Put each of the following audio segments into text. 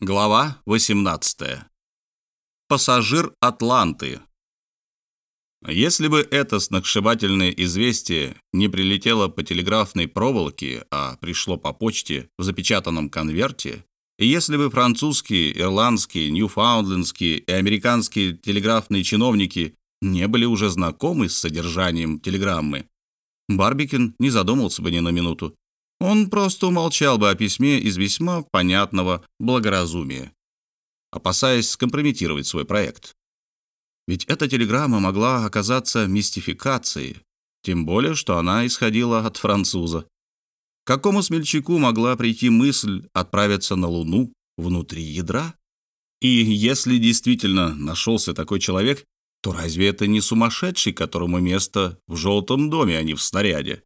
Глава 18. Пассажир Атланты. Если бы это сногсшибательное известие не прилетело по телеграфной проволоке, а пришло по почте в запечатанном конверте, и если бы французские, ирландские, ньюфаундлендские и американские телеграфные чиновники не были уже знакомы с содержанием телеграммы, Барбикин не задумался бы ни на минуту. Он просто умолчал бы о письме из весьма понятного благоразумия, опасаясь скомпрометировать свой проект. Ведь эта телеграмма могла оказаться мистификацией, тем более, что она исходила от француза. Какому смельчаку могла прийти мысль отправиться на Луну внутри ядра? И если действительно нашелся такой человек, то разве это не сумасшедший, которому место в желтом доме, а не в снаряде?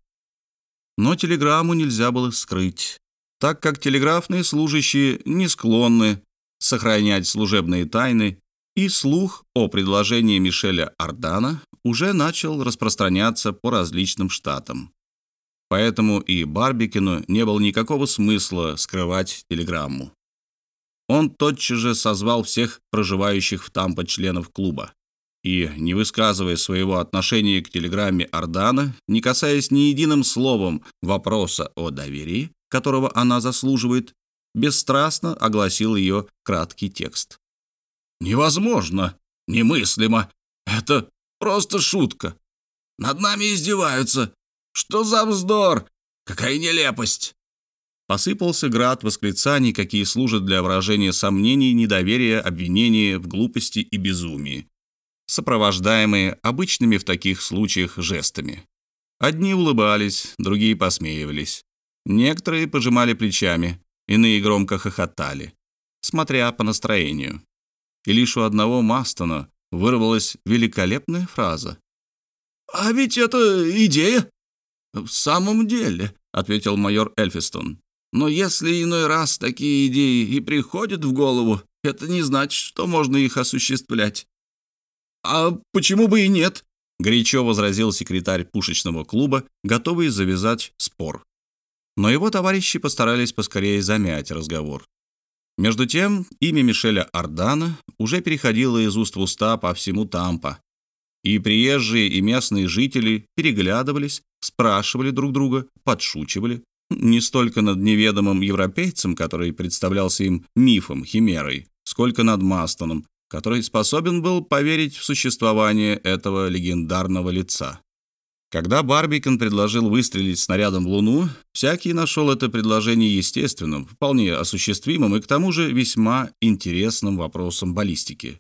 Но телеграмму нельзя было скрыть, так как телеграфные служащие не склонны сохранять служебные тайны и слух о предложении Мишеля Ардана уже начал распространяться по различным штатам. Поэтому и Барбикину не было никакого смысла скрывать телеграмму. Он тотчас же созвал всех проживающих в Тампо членов клуба и, не высказывая своего отношения к телеграмме Ардана, не касаясь ни единым словом вопроса о доверии, которого она заслуживает, бесстрастно огласил ее краткий текст. Невозможно, немыслимо. Это просто шутка. Над нами издеваются. Что за вздор? Какая нелепость!» Посыпался град восклицаний, какие служат для выражения сомнений, недоверия, обвинения в глупости и безумии, сопровождаемые обычными в таких случаях жестами. Одни улыбались, другие посмеивались. Некоторые пожимали плечами, иные громко хохотали, смотря по настроению и лишь у одного Мастона вырвалась великолепная фраза. «А ведь это идея!» «В самом деле», — ответил майор Эльфистон. «Но если иной раз такие идеи и приходят в голову, это не значит, что можно их осуществлять». «А почему бы и нет?» — горячо возразил секретарь пушечного клуба, готовый завязать спор. Но его товарищи постарались поскорее замять разговор. Между тем, имя Мишеля Ардана уже переходило из уст в уста по всему Тампа, и приезжие и местные жители переглядывались, спрашивали друг друга, подшучивали, не столько над неведомым европейцем, который представлялся им мифом, химерой, сколько над Мастоном, который способен был поверить в существование этого легендарного лица. Когда Барбикин предложил выстрелить снарядом в Луну, всякий нашел это предложение естественным, вполне осуществимым и к тому же весьма интересным вопросом баллистики.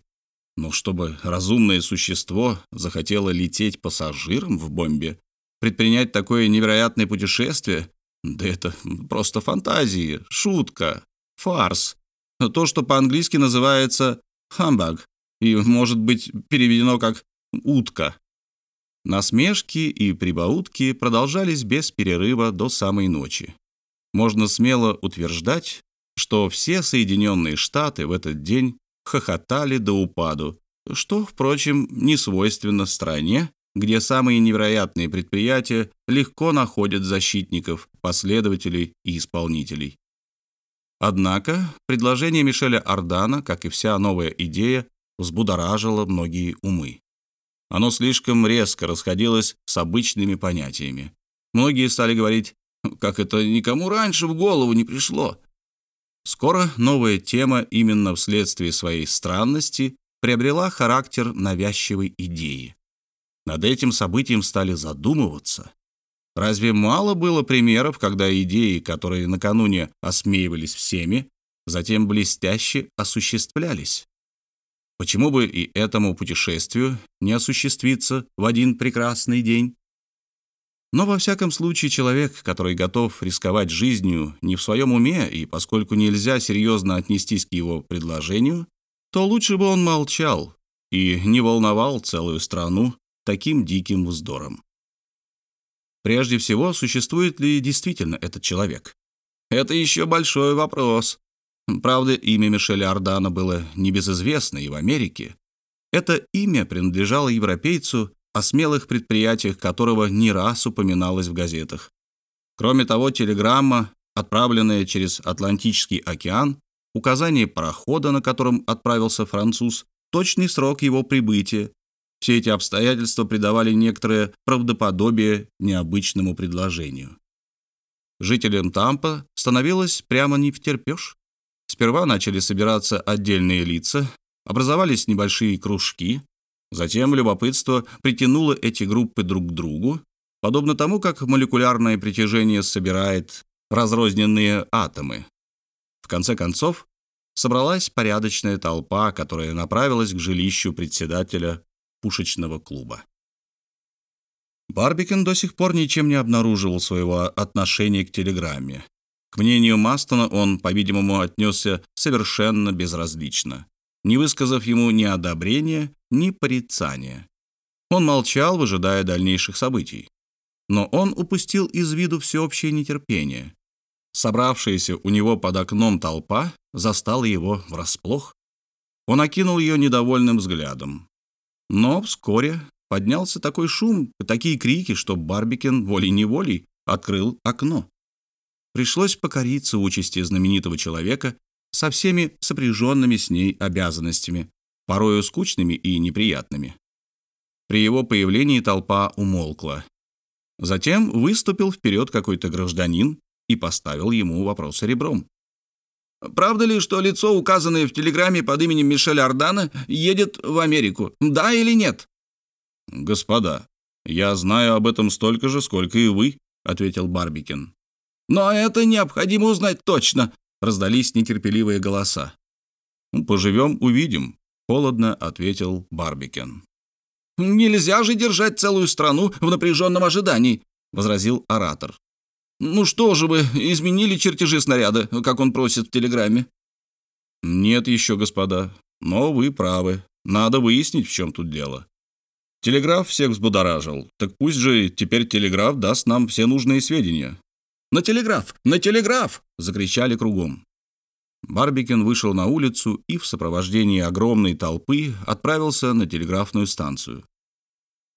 Но чтобы разумное существо захотело лететь пассажиром в бомбе, предпринять такое невероятное путешествие, да это просто фантазии, шутка, фарс. То, что по-английски называется «хамбаг» и может быть переведено как «утка». Насмешки и прибаутки продолжались без перерыва до самой ночи. Можно смело утверждать, что все Соединенные Штаты в этот день хохотали до упаду, что, впрочем, не свойственно стране, где самые невероятные предприятия легко находят защитников, последователей и исполнителей. Однако предложение Мишеля Ардана, как и вся новая идея, взбудоражило многие умы. Оно слишком резко расходилось с обычными понятиями. Многие стали говорить, как это никому раньше в голову не пришло. Скоро новая тема именно вследствие своей странности приобрела характер навязчивой идеи. Над этим событием стали задумываться. Разве мало было примеров, когда идеи, которые накануне осмеивались всеми, затем блестяще осуществлялись? Почему бы и этому путешествию не осуществиться в один прекрасный день? Но во всяком случае человек, который готов рисковать жизнью не в своем уме, и поскольку нельзя серьезно отнестись к его предложению, то лучше бы он молчал и не волновал целую страну таким диким вздором. Прежде всего, существует ли действительно этот человек? Это еще большой вопрос. Правда, имя Мишеля Ардана было небезызвестно и в Америке. Это имя принадлежало европейцу, о смелых предприятиях которого не раз упоминалось в газетах. Кроме того, телеграмма, отправленная через Атлантический океан, указание парохода, на котором отправился француз, точный срок его прибытия. Все эти обстоятельства придавали некоторое правдоподобие необычному предложению. Жителям Тампа становилось прямо не втерпешь. Сперва начали собираться отдельные лица, образовались небольшие кружки, затем любопытство притянуло эти группы друг к другу, подобно тому, как молекулярное притяжение собирает разрозненные атомы. В конце концов, собралась порядочная толпа, которая направилась к жилищу председателя пушечного клуба. Барбикен до сих пор ничем не обнаруживал своего отношения к телеграмме. К мнению Мастона он, по-видимому, отнесся совершенно безразлично, не высказав ему ни одобрения, ни порицания. Он молчал, выжидая дальнейших событий. Но он упустил из виду всеобщее нетерпение. Собравшаяся у него под окном толпа застала его врасплох. Он окинул ее недовольным взглядом. Но вскоре поднялся такой шум такие крики, что Барбикен волей-неволей открыл окно. Пришлось покориться участи знаменитого человека со всеми сопряженными с ней обязанностями, порою скучными и неприятными. При его появлении толпа умолкла. Затем выступил вперед какой-то гражданин и поставил ему вопрос ребром. «Правда ли, что лицо, указанное в телеграмме под именем Мишеля Ардана, едет в Америку? Да или нет?» «Господа, я знаю об этом столько же, сколько и вы», — ответил Барбикин. «Но это необходимо узнать точно», — раздались нетерпеливые голоса. «Поживем, увидим», — холодно ответил Барбикен. «Нельзя же держать целую страну в напряженном ожидании», — возразил оратор. «Ну что же вы, изменили чертежи снаряда, как он просит в телеграмме?» «Нет еще, господа, но вы правы. Надо выяснить, в чем тут дело. Телеграф всех взбудоражил, так пусть же теперь телеграф даст нам все нужные сведения». «На телеграф! На телеграф!» — закричали кругом. Барбикен вышел на улицу и в сопровождении огромной толпы отправился на телеграфную станцию.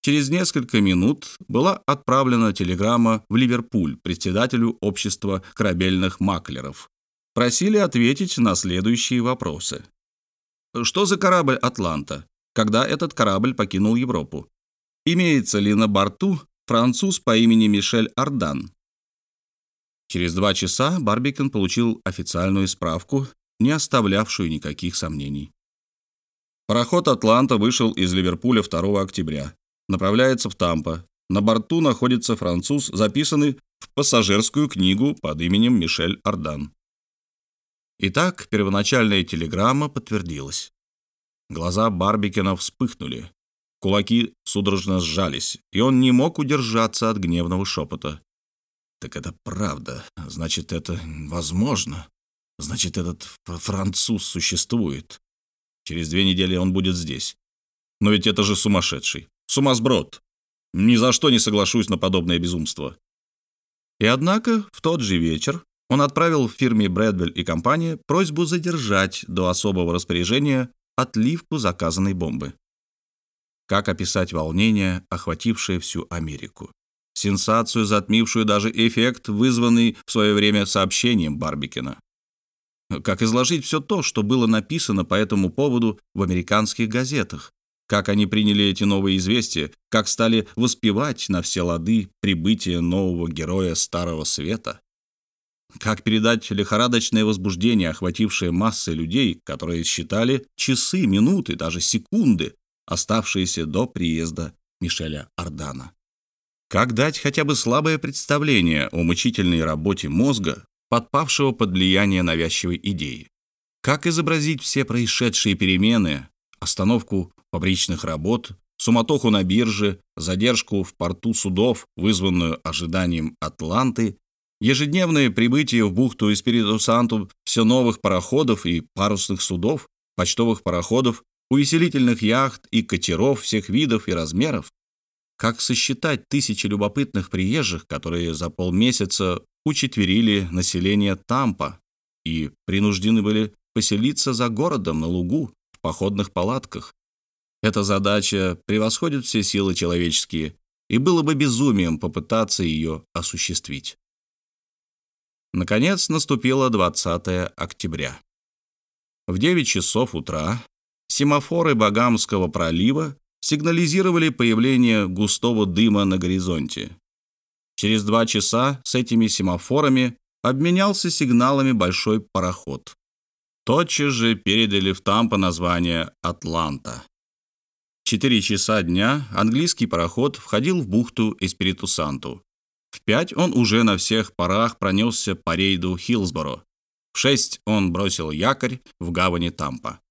Через несколько минут была отправлена телеграмма в Ливерпуль председателю общества корабельных маклеров. Просили ответить на следующие вопросы. Что за корабль «Атланта»? Когда этот корабль покинул Европу? Имеется ли на борту француз по имени Мишель Ардан? Через два часа Барбикен получил официальную справку, не оставлявшую никаких сомнений. Пароход «Атланта» вышел из Ливерпуля 2 октября направляется в Тампа. На борту находится француз, записанный в пассажирскую книгу под именем Мишель Ардан. Итак, первоначальная телеграмма подтвердилась. Глаза Барбикена вспыхнули. Кулаки судорожно сжались, и он не мог удержаться от гневного шепота. «Так это правда. Значит, это возможно. Значит, этот француз существует. Через две недели он будет здесь. Но ведь это же сумасшедший. Сумасброд. Ни за что не соглашусь на подобное безумство. И однако в тот же вечер он отправил в фирме Брэдвель и компания просьбу задержать до особого распоряжения отливку заказанной бомбы. Как описать волнение, охватившее всю Америку? Сенсацию, затмившую даже эффект, вызванный в свое время сообщением Барбикина. Как изложить все то, что было написано по этому поводу в американских газетах, как они приняли эти новые известия, как стали воспевать на все лады прибытие нового героя Старого Света. Как передать лихорадочное возбуждение, охватившее массы людей, которые считали часы, минуты, даже секунды, оставшиеся до приезда Мишеля Ардана. Как дать хотя бы слабое представление о мучительной работе мозга, подпавшего под влияние навязчивой идеи? Как изобразить все происшедшие перемены, остановку фабричных работ, суматоху на бирже, задержку в порту судов, вызванную ожиданием Атланты, ежедневное прибытие в бухту Эспириту-Санту все новых пароходов и парусных судов, почтовых пароходов, увеселительных яхт и катеров всех видов и размеров. Как сосчитать тысячи любопытных приезжих, которые за полмесяца учетверили население Тампа и принуждены были поселиться за городом на лугу в походных палатках, эта задача превосходит все силы человеческие, и было бы безумием попытаться ее осуществить. Наконец наступило 20 октября. В 9 часов утра семафоры Багамского пролива сигнализировали появление густого дыма на горизонте. Через два часа с этими семафорами обменялся сигналами большой пароход. Тотчас же передали в Тампа название «Атланта». Четыре часа дня английский пароход входил в бухту Эспириту-Санту. В пять он уже на всех парах пронесся по рейду Хилсборо. В шесть он бросил якорь в гавани Тампа.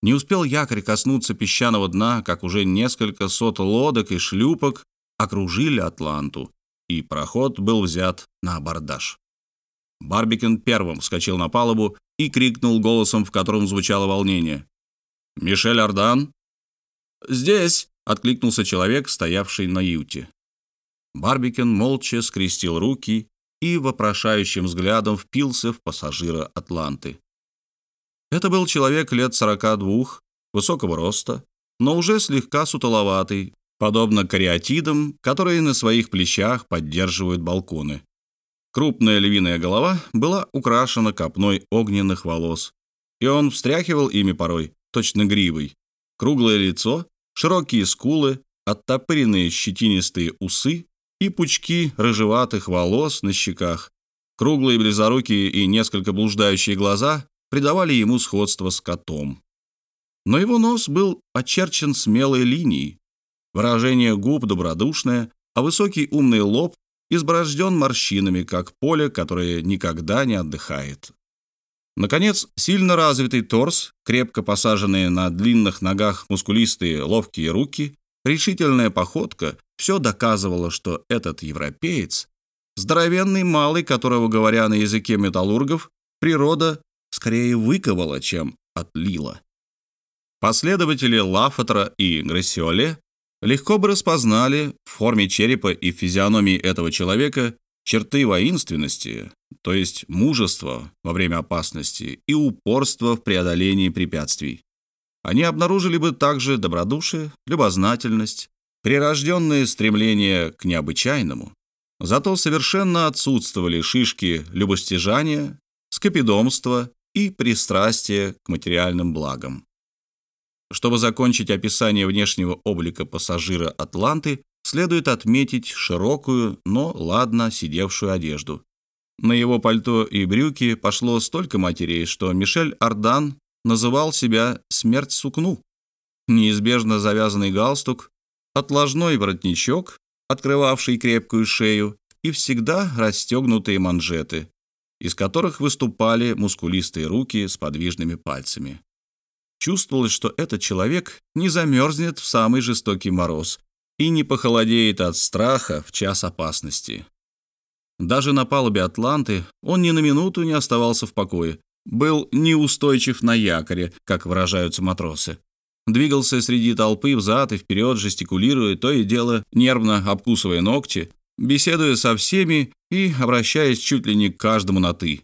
Не успел якорь коснуться песчаного дна, как уже несколько сот лодок и шлюпок окружили Атланту, и пароход был взят на абордаж. Барбикен первым вскочил на палубу и крикнул голосом, в котором звучало волнение. «Мишель Ардан?» «Здесь!» — откликнулся человек, стоявший на юте. Барбикен молча скрестил руки и вопрошающим взглядом впился в пассажира Атланты. Это был человек лет сорока двух, высокого роста, но уже слегка сутуловатый, подобно кариатидам, которые на своих плечах поддерживают балконы. Крупная львиная голова была украшена копной огненных волос, и он встряхивал ими порой, точно гривой. Круглое лицо, широкие скулы, оттопыренные щетинистые усы и пучки рыжеватых волос на щеках, круглые близорукие и несколько блуждающие глаза придавали ему сходство с котом. Но его нос был очерчен смелой линией, выражение губ добродушное, а высокий умный лоб изборожден морщинами, как поле, которое никогда не отдыхает. Наконец, сильно развитый торс, крепко посаженные на длинных ногах мускулистые ловкие руки, решительная походка — все доказывало, что этот европеец — здоровенный малый, которого, говоря на языке металлургов, природа скорее выковала, чем отлила. Последователи Лафатра и Грассиоле легко бы распознали в форме черепа и физиономии этого человека черты воинственности, то есть мужества во время опасности и упорства в преодолении препятствий. Они обнаружили бы также добродушие, любознательность, прирожденное стремление к необычайному. Зато совершенно отсутствовали шишки любостяжания, скопидомства и пристрастия к материальным благам. Чтобы закончить описание внешнего облика пассажира «Атланты», следует отметить широкую, но ладно сидевшую одежду. На его пальто и брюки пошло столько матерей, что Мишель Ардан называл себя «смерть сукну». Неизбежно завязанный галстук, отложной воротничок, открывавший крепкую шею, и всегда расстегнутые манжеты, из которых выступали мускулистые руки с подвижными пальцами. Чувствовалось, что этот человек не замерзнет в самый жестокий мороз и не похолодеет от страха в час опасности. Даже на палубе Атланты он ни на минуту не оставался в покое, был неустойчив на якоре, как выражаются матросы. Двигался среди толпы взад и вперед, жестикулируя, то и дело нервно обкусывая ногти, беседуя со всеми и обращаясь чуть ли не к каждому на «ты».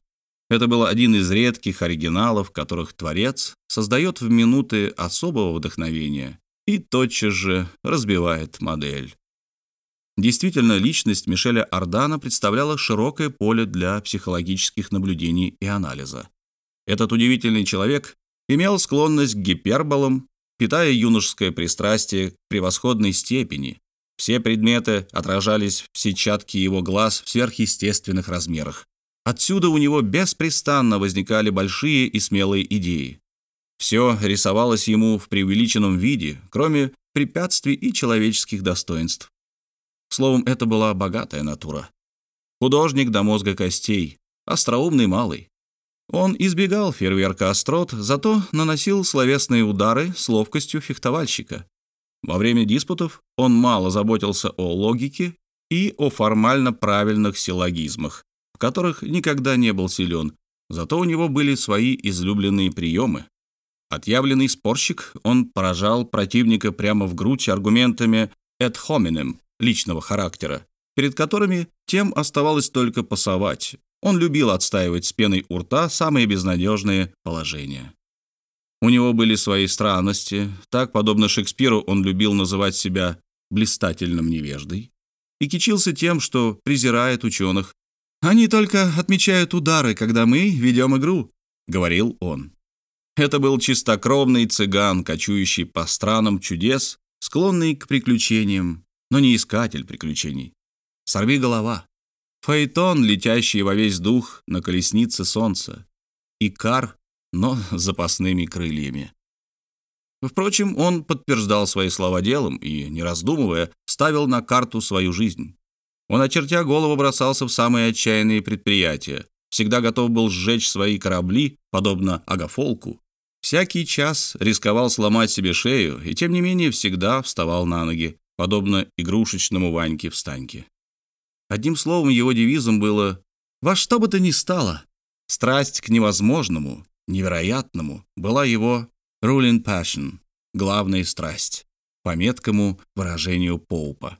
Это был один из редких оригиналов, которых творец создает в минуты особого вдохновения и тотчас же разбивает модель. Действительно, личность Мишеля Ардана представляла широкое поле для психологических наблюдений и анализа. Этот удивительный человек имел склонность к гиперболам, питая юношеское пристрастие к превосходной степени. Все предметы отражались в сетчатке его глаз в сверхъестественных размерах. Отсюда у него беспрестанно возникали большие и смелые идеи. Все рисовалось ему в преувеличенном виде, кроме препятствий и человеческих достоинств. Словом, это была богатая натура. Художник до мозга костей, остроумный малый. Он избегал фейерверка острот, зато наносил словесные удары с ловкостью фехтовальщика. Во время диспутов он мало заботился о логике и о формально правильных силлогизмах, в которых никогда не был силен, зато у него были свои излюбленные приемы. Отъявленный спорщик, он поражал противника прямо в грудь аргументами «et hominem» личного характера, перед которыми тем оставалось только пасовать. Он любил отстаивать с пеной у рта самые безнадежные положения. У него были свои странности, так, подобно Шекспиру, он любил называть себя блистательным невеждой и кичился тем, что презирает ученых. «Они только отмечают удары, когда мы ведем игру», — говорил он. Это был чистокровный цыган, кочующий по странам чудес, склонный к приключениям, но не искатель приключений. Сорви голова. Фаэтон, летящий во весь дух на колеснице солнца. Икар, но с запасными крыльями. Впрочем, он подтверждал свои слова делом и, не раздумывая, ставил на карту свою жизнь. Он, очертя голову, бросался в самые отчаянные предприятия, всегда готов был сжечь свои корабли, подобно Агафолку. Всякий час рисковал сломать себе шею, и тем не менее всегда вставал на ноги, подобно игрушечному Ваньке в станьке. Одним словом, его девизом было «Во что бы то ни стало». Страсть к невозможному, невероятному была его ruling passion, главная страсть, по меткому выражению Поупа.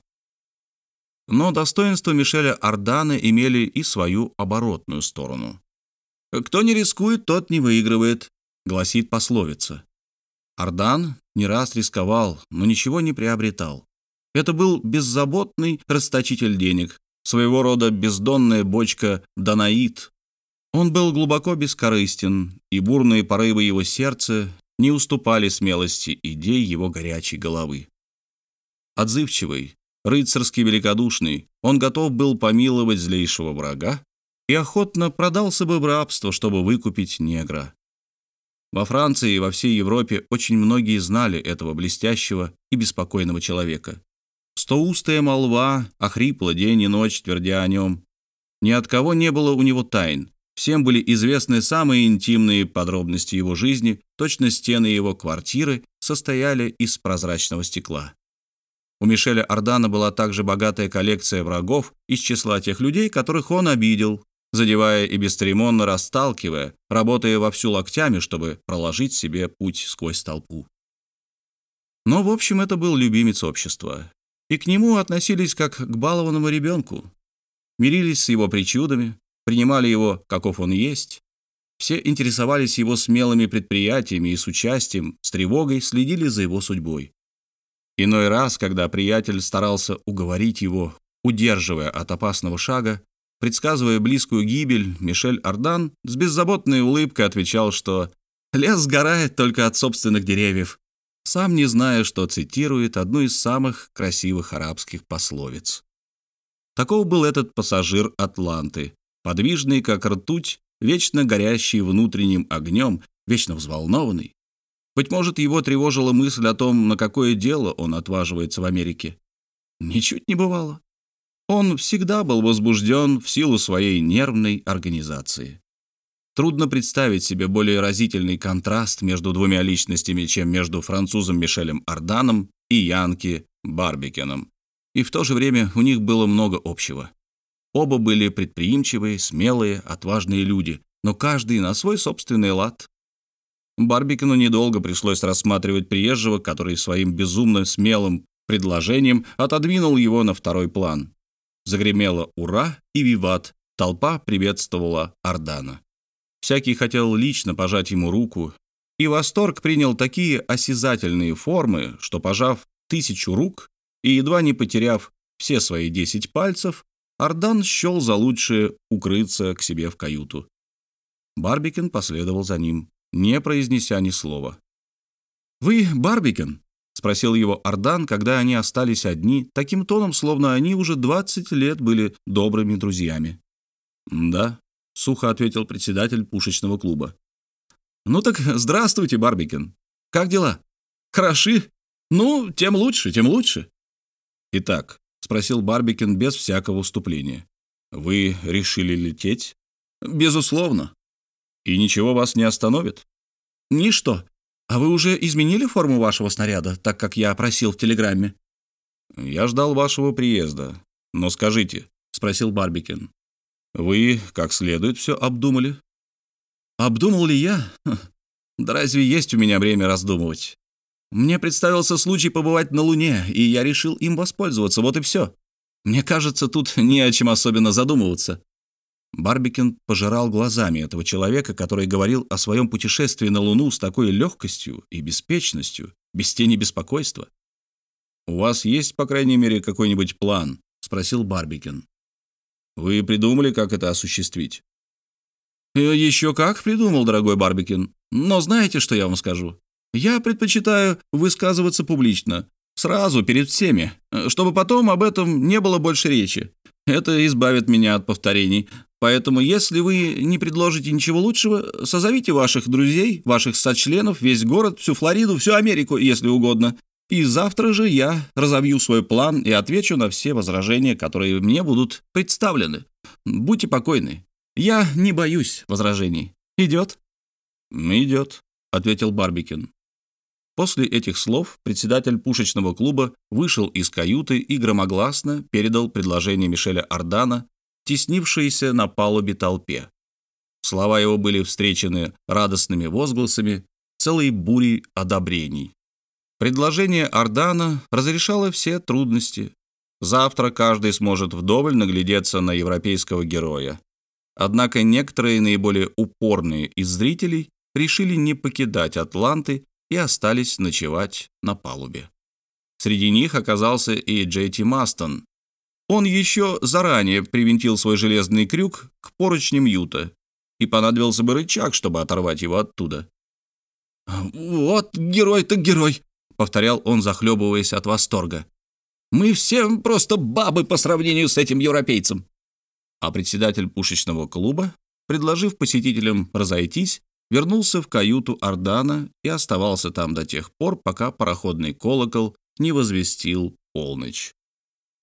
Но достоинства Мишеля Ардана имели и свою оборотную сторону. «Кто не рискует, тот не выигрывает», — гласит пословица. Ардан не раз рисковал, но ничего не приобретал. Это был беззаботный расточитель денег, своего рода бездонная бочка Данаид. Он был глубоко бескорыстен, и бурные порывы его сердца не уступали смелости идей его горячей головы. Отзывчивый, рыцарски великодушный, он готов был помиловать злейшего врага и охотно продался бы в рабство, чтобы выкупить негра. Во Франции и во всей Европе очень многие знали этого блестящего и беспокойного человека. Стоустая молва охрипла день и ночь, твердя о нем. Ни от кого не было у него тайн, Всем были известны самые интимные подробности его жизни, точно стены его квартиры состояли из прозрачного стекла. У Мишеля Ордана была также богатая коллекция врагов из числа тех людей, которых он обидел, задевая и бесцеремонно расталкивая, работая вовсю локтями, чтобы проложить себе путь сквозь толпу. Но, в общем, это был любимец общества, и к нему относились как к балованному ребенку, мирились с его причудами, принимали его, каков он есть. Все интересовались его смелыми предприятиями и с участием, с тревогой следили за его судьбой. Иной раз, когда приятель старался уговорить его, удерживая от опасного шага, предсказывая близкую гибель, Мишель Ардан с беззаботной улыбкой отвечал, что «лес сгорает только от собственных деревьев», сам не зная, что цитирует одну из самых красивых арабских пословиц. Таков был этот пассажир Атланты, подвижный, как ртуть, вечно горящий внутренним огнем, вечно взволнованный. Быть может, его тревожила мысль о том, на какое дело он отваживается в Америке. Ничуть не бывало. Он всегда был возбужден в силу своей нервной организации. Трудно представить себе более разительный контраст между двумя личностями, чем между французом Мишелем Арданом и Янки Барбикеном. И в то же время у них было много общего. Оба были предприимчивые, смелые, отважные люди, но каждый на свой собственный лад. Барбикину недолго пришлось рассматривать приезжего, который своим безумно смелым предложением отодвинул его на второй план. Загремело «Ура!» и «Виват!» Толпа приветствовала Ардана. Всякий хотел лично пожать ему руку, и восторг принял такие осязательные формы, что, пожав тысячу рук и едва не потеряв все свои десять пальцев, Ардан счел за лучшее укрыться к себе в каюту. Барбикен последовал за ним, не произнеся ни слова. «Вы Барбикен?» — спросил его Ардан, когда они остались одни, таким тоном, словно они уже 20 лет были добрыми друзьями. «Да», — сухо ответил председатель пушечного клуба. «Ну так здравствуйте, Барбикен. Как дела? Хороши? Ну, тем лучше, тем лучше». «Итак, — спросил Барбикин без всякого вступления. «Вы решили лететь?» «Безусловно». «И ничего вас не остановит?» «Ничто. А вы уже изменили форму вашего снаряда, так как я просил в телеграмме?» «Я ждал вашего приезда. Но скажите», — спросил Барбикин, «вы как следует все обдумали?» «Обдумал ли я? Да разве есть у меня время раздумывать? Мне представился случай побывать на Луне, и я решил им воспользоваться, вот и все. Мне кажется, тут не о чем особенно задумываться». Барбикин пожирал глазами этого человека, который говорил о своем путешествии на Луну с такой легкостью и беспечностью, без тени беспокойства. «У вас есть, по крайней мере, какой-нибудь план?» — спросил Барбикин. «Вы придумали, как это осуществить?» «Еще как придумал, дорогой Барбикин. Но знаете, что я вам скажу? Я предпочитаю высказываться публично, сразу, перед всеми, чтобы потом об этом не было больше речи. Это избавит меня от повторений. Поэтому, если вы не предложите ничего лучшего, созовите ваших друзей, ваших сочленов, весь город, всю Флориду, всю Америку, если угодно. И завтра же я разовью свой план и отвечу на все возражения, которые мне будут представлены. Будьте покойны. Я не боюсь возражений. Идет?» «Идет», — ответил Барбикин. После этих слов председатель пушечного клуба вышел из каюты и громогласно передал предложение Мишеля Ардана, теснившейся на палубе толпе. Слова его были встречены радостными возгласами, целой бурей одобрений. Предложение Ардана разрешало все трудности. Завтра каждый сможет вдоволь наглядеться на европейского героя. Однако некоторые наиболее упорные из зрителей решили не покидать Атланты и остались ночевать на палубе. Среди них оказался и Джей Ти Мастон. Он еще заранее привинтил свой железный крюк к поручням Юта, и понадобился бы рычаг, чтобы оторвать его оттуда. «Вот герой-то герой!» — повторял он, захлебываясь от восторга. «Мы все просто бабы по сравнению с этим европейцем!» А председатель пушечного клуба, предложив посетителям разойтись, вернулся в каюту Ордана и оставался там до тех пор, пока пароходный колокол не возвестил полночь.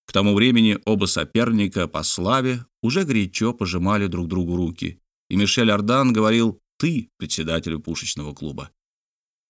К тому времени оба соперника по славе уже горячо пожимали друг другу руки, и Мишель Ордан говорил «ты» председателю пушечного клуба.